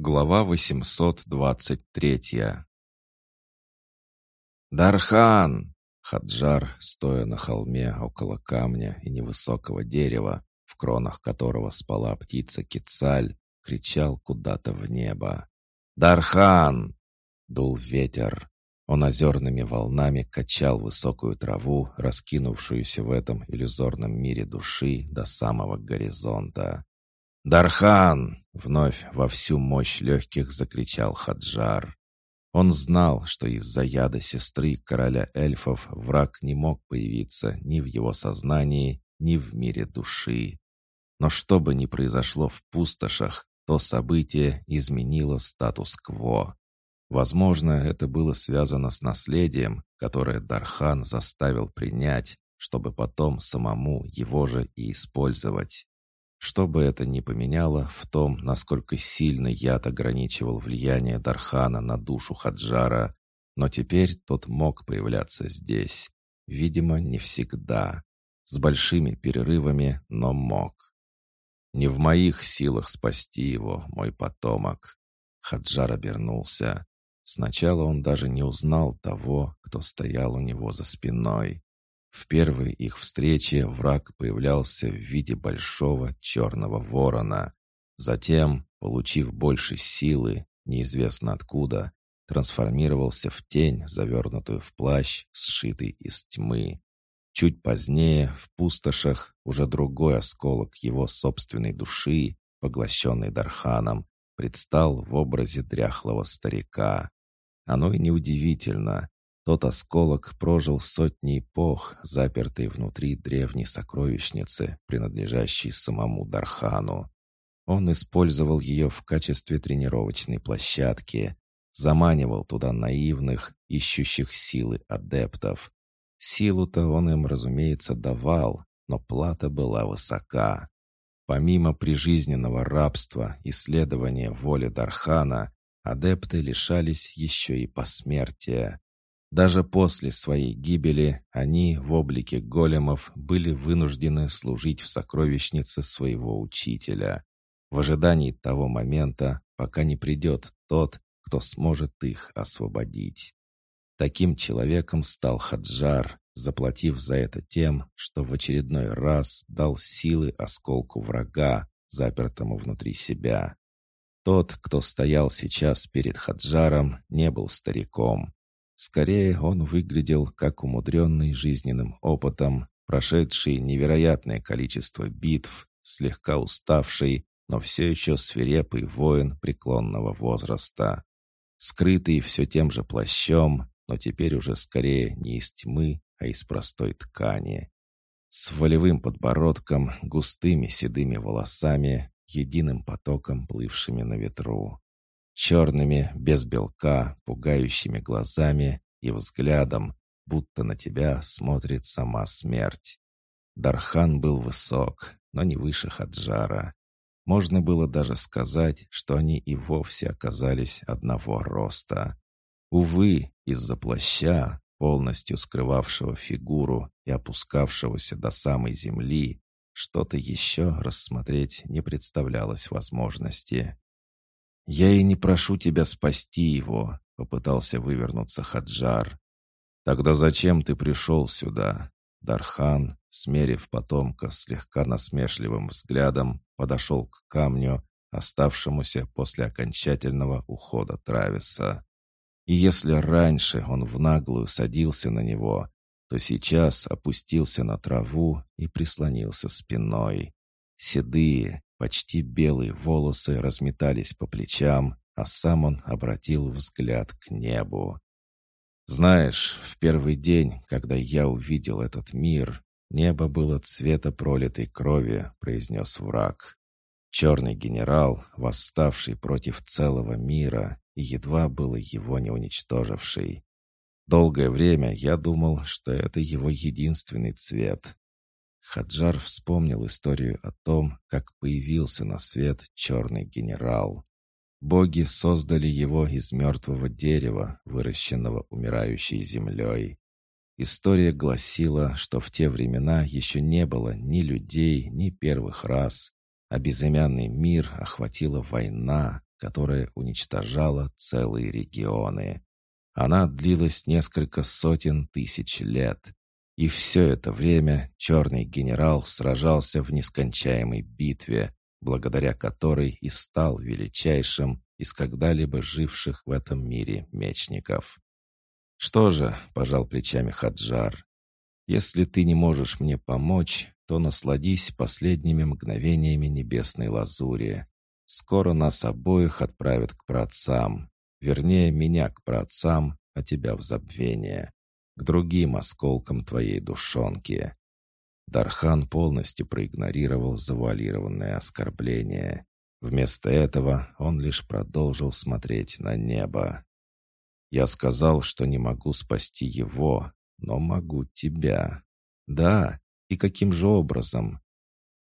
Глава 823 «Дархан!» Хаджар, стоя на холме около камня и невысокого дерева, в кронах которого спала птица Кицаль, кричал куда-то в небо. «Дархан!» Дул ветер. Он озерными волнами качал высокую траву, раскинувшуюся в этом иллюзорном мире души до самого горизонта. «Дархан!» — вновь во всю мощь легких закричал Хаджар. Он знал, что из-за яда сестры короля эльфов враг не мог появиться ни в его сознании, ни в мире души. Но что бы ни произошло в пустошах, то событие изменило статус-кво. Возможно, это было связано с наследием, которое Дархан заставил принять, чтобы потом самому его же и использовать. Что бы это ни поменяло в том, насколько сильно яд ограничивал влияние Дархана на душу Хаджара, но теперь тот мог появляться здесь. Видимо, не всегда. С большими перерывами, но мог. «Не в моих силах спасти его, мой потомок». Хаджар обернулся. Сначала он даже не узнал того, кто стоял у него за спиной. В первой их встрече враг появлялся в виде большого черного ворона. Затем, получив больше силы, неизвестно откуда, трансформировался в тень, завернутую в плащ, сшитый из тьмы. Чуть позднее, в пустошах, уже другой осколок его собственной души, поглощенный Дарханом, предстал в образе дряхлого старика. Оно и неудивительно. Тот осколок прожил сотни эпох, запертый внутри древней сокровищницы, принадлежащей самому Дархану. Он использовал ее в качестве тренировочной площадки, заманивал туда наивных, ищущих силы адептов. Силу-то он им, разумеется, давал, но плата была высока. Помимо прижизненного рабства и следования воли Дархана, адепты лишались еще и посмертия. Даже после своей гибели они в облике големов были вынуждены служить в сокровищнице своего учителя, в ожидании того момента, пока не придет тот, кто сможет их освободить. Таким человеком стал Хаджар, заплатив за это тем, что в очередной раз дал силы осколку врага, запертому внутри себя. Тот, кто стоял сейчас перед Хаджаром, не был стариком. Скорее, он выглядел как умудренный жизненным опытом, прошедший невероятное количество битв, слегка уставший, но все еще свирепый воин преклонного возраста. Скрытый все тем же плащом, но теперь уже скорее не из тьмы, а из простой ткани. С волевым подбородком, густыми седыми волосами, единым потоком плывшими на ветру черными, без белка, пугающими глазами и взглядом, будто на тебя смотрит сама смерть. Дархан был высок, но не выше Хаджара. Можно было даже сказать, что они и вовсе оказались одного роста. Увы, из-за плаща, полностью скрывавшего фигуру и опускавшегося до самой земли, что-то еще рассмотреть не представлялось возможности. «Я и не прошу тебя спасти его», — попытался вывернуться Хаджар. «Тогда зачем ты пришел сюда?» Дархан, смерив потомка слегка насмешливым взглядом, подошел к камню, оставшемуся после окончательного ухода Трависа. И если раньше он в наглую садился на него, то сейчас опустился на траву и прислонился спиной. Седые, Почти белые волосы разметались по плечам, а сам он обратил взгляд к небу. «Знаешь, в первый день, когда я увидел этот мир, небо было цвета пролитой крови», — произнес враг. Черный генерал, восставший против целого мира, едва было его не уничтоживший. Долгое время я думал, что это его единственный цвет, Хаджар вспомнил историю о том, как появился на свет черный генерал. Боги создали его из мертвого дерева, выращенного умирающей землей. История гласила, что в те времена еще не было ни людей, ни первых рас, а безымянный мир охватила война, которая уничтожала целые регионы. Она длилась несколько сотен тысяч лет. И все это время черный генерал сражался в нескончаемой битве, благодаря которой и стал величайшим из когда-либо живших в этом мире мечников. «Что же», — пожал плечами Хаджар, — «если ты не можешь мне помочь, то насладись последними мгновениями небесной лазури. Скоро нас обоих отправят к праотцам, вернее, меня к праотцам, а тебя в забвение, к другим осколкам твоей душонки». Дархан полностью проигнорировал завуалированное оскорбление. Вместо этого он лишь продолжил смотреть на небо. «Я сказал, что не могу спасти его, но могу тебя. Да, и каким же образом?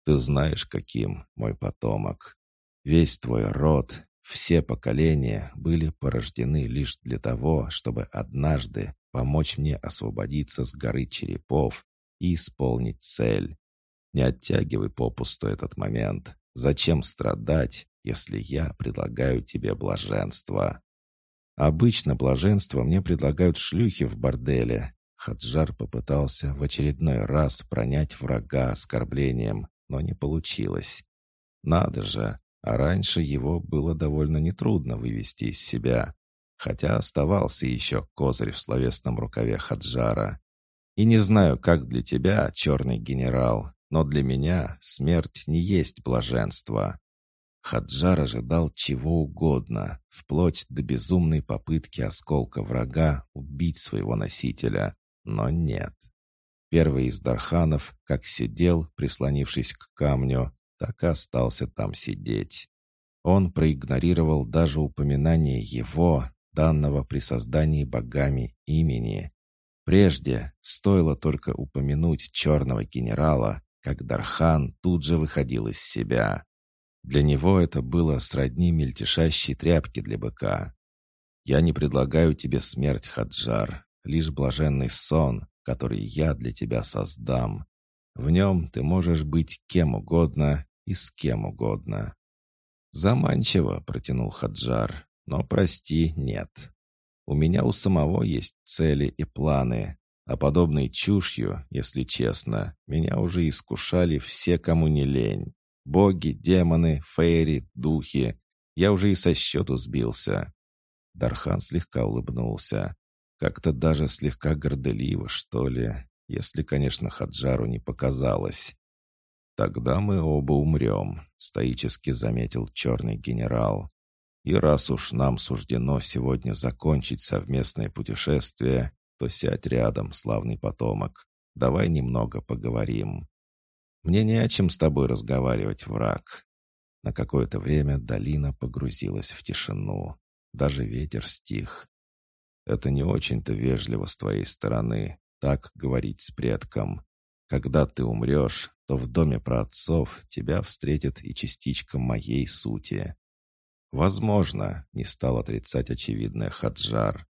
Ты знаешь, каким, мой потомок. Весь твой род, все поколения были порождены лишь для того, чтобы однажды помочь мне освободиться с горы черепов и исполнить цель. Не оттягивай попусту этот момент. Зачем страдать, если я предлагаю тебе блаженство? Обычно блаженство мне предлагают шлюхи в борделе. Хаджар попытался в очередной раз пронять врага оскорблением, но не получилось. Надо же, а раньше его было довольно нетрудно вывести из себя. Хотя оставался еще козырь в словесном рукаве Хаджара. И не знаю, как для тебя, черный генерал, но для меня смерть не есть блаженство. Хаджар ожидал чего угодно, вплоть до безумной попытки осколка врага убить своего носителя, но нет. Первый из Дарханов как сидел, прислонившись к камню, так и остался там сидеть. Он проигнорировал даже упоминание его, данного при создании богами имени. Прежде стоило только упомянуть черного генерала, как Дархан тут же выходил из себя. Для него это было сродни мельтешащей тряпки для быка. «Я не предлагаю тебе смерть, Хаджар, лишь блаженный сон, который я для тебя создам. В нем ты можешь быть кем угодно и с кем угодно». «Заманчиво», — протянул Хаджар, — «но, прости, нет. У меня у самого есть цели и планы, а подобной чушью, если честно, меня уже искушали все, кому не лень. Боги, демоны, фейри, духи. Я уже и со счету сбился. Дархан слегка улыбнулся. Как-то даже слегка горделиво, что ли, если, конечно, Хаджару не показалось. «Тогда мы оба умрем», — стоически заметил черный генерал. «И раз уж нам суждено сегодня закончить совместное путешествие, то сядь рядом, славный потомок. Давай немного поговорим. Мне не о чем с тобой разговаривать, враг. На какое-то время долина погрузилась в тишину. Даже ветер стих. Это не очень-то вежливо с твоей стороны, так говорить с предком. Когда ты умрешь, то в доме праотцов тебя встретит и частичка моей сути. Возможно, не стал отрицать очевидное Хаджар.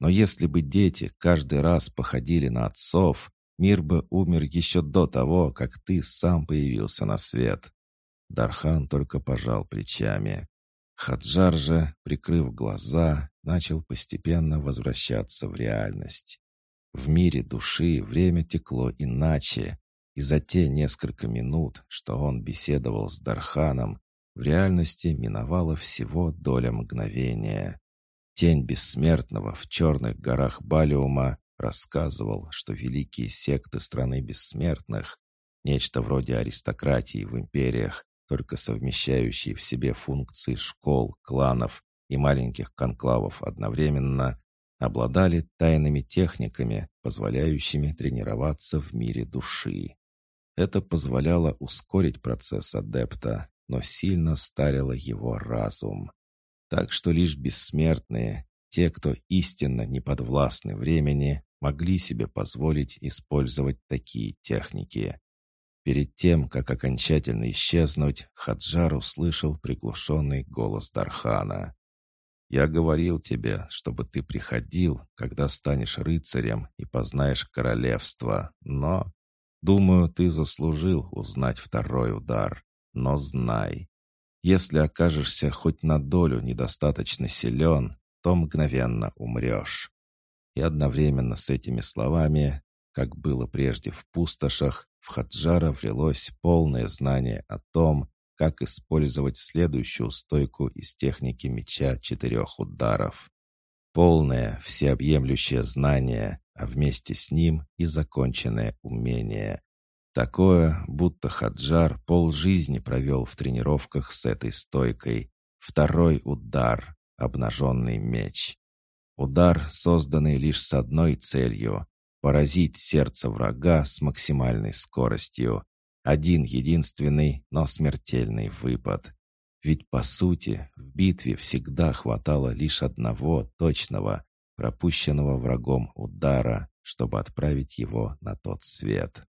Но если бы дети каждый раз походили на отцов, мир бы умер еще до того, как ты сам появился на свет. Дархан только пожал плечами. Хаджар же, прикрыв глаза, начал постепенно возвращаться в реальность. В мире души время текло иначе, и за те несколько минут, что он беседовал с Дарханом, в реальности миновало всего доля мгновения. Тень бессмертного в черных горах Балиума рассказывал, что великие секты страны бессмертных, нечто вроде аристократии в империях, только совмещающие в себе функции школ, кланов и маленьких конклавов одновременно, обладали тайными техниками, позволяющими тренироваться в мире души. Это позволяло ускорить процесс адепта, но сильно старило его разум. Так что лишь бессмертные, те, кто истинно не подвластны времени, могли себе позволить использовать такие техники. Перед тем, как окончательно исчезнуть, Хаджар услышал приглушенный голос Дархана. «Я говорил тебе, чтобы ты приходил, когда станешь рыцарем и познаешь королевство, но...» «Думаю, ты заслужил узнать второй удар, но знай, Если окажешься хоть на долю недостаточно силен, то мгновенно умрешь. И одновременно с этими словами, как было прежде в пустошах, в Хаджара влилось полное знание о том, как использовать следующую стойку из техники меча четырех ударов. Полное, всеобъемлющее знание, а вместе с ним и законченное умение. Такое, будто Хаджар полжизни провел в тренировках с этой стойкой. Второй удар — обнаженный меч. Удар, созданный лишь с одной целью — поразить сердце врага с максимальной скоростью. Один единственный, но смертельный выпад. Ведь, по сути, в битве всегда хватало лишь одного точного, пропущенного врагом удара, чтобы отправить его на тот свет.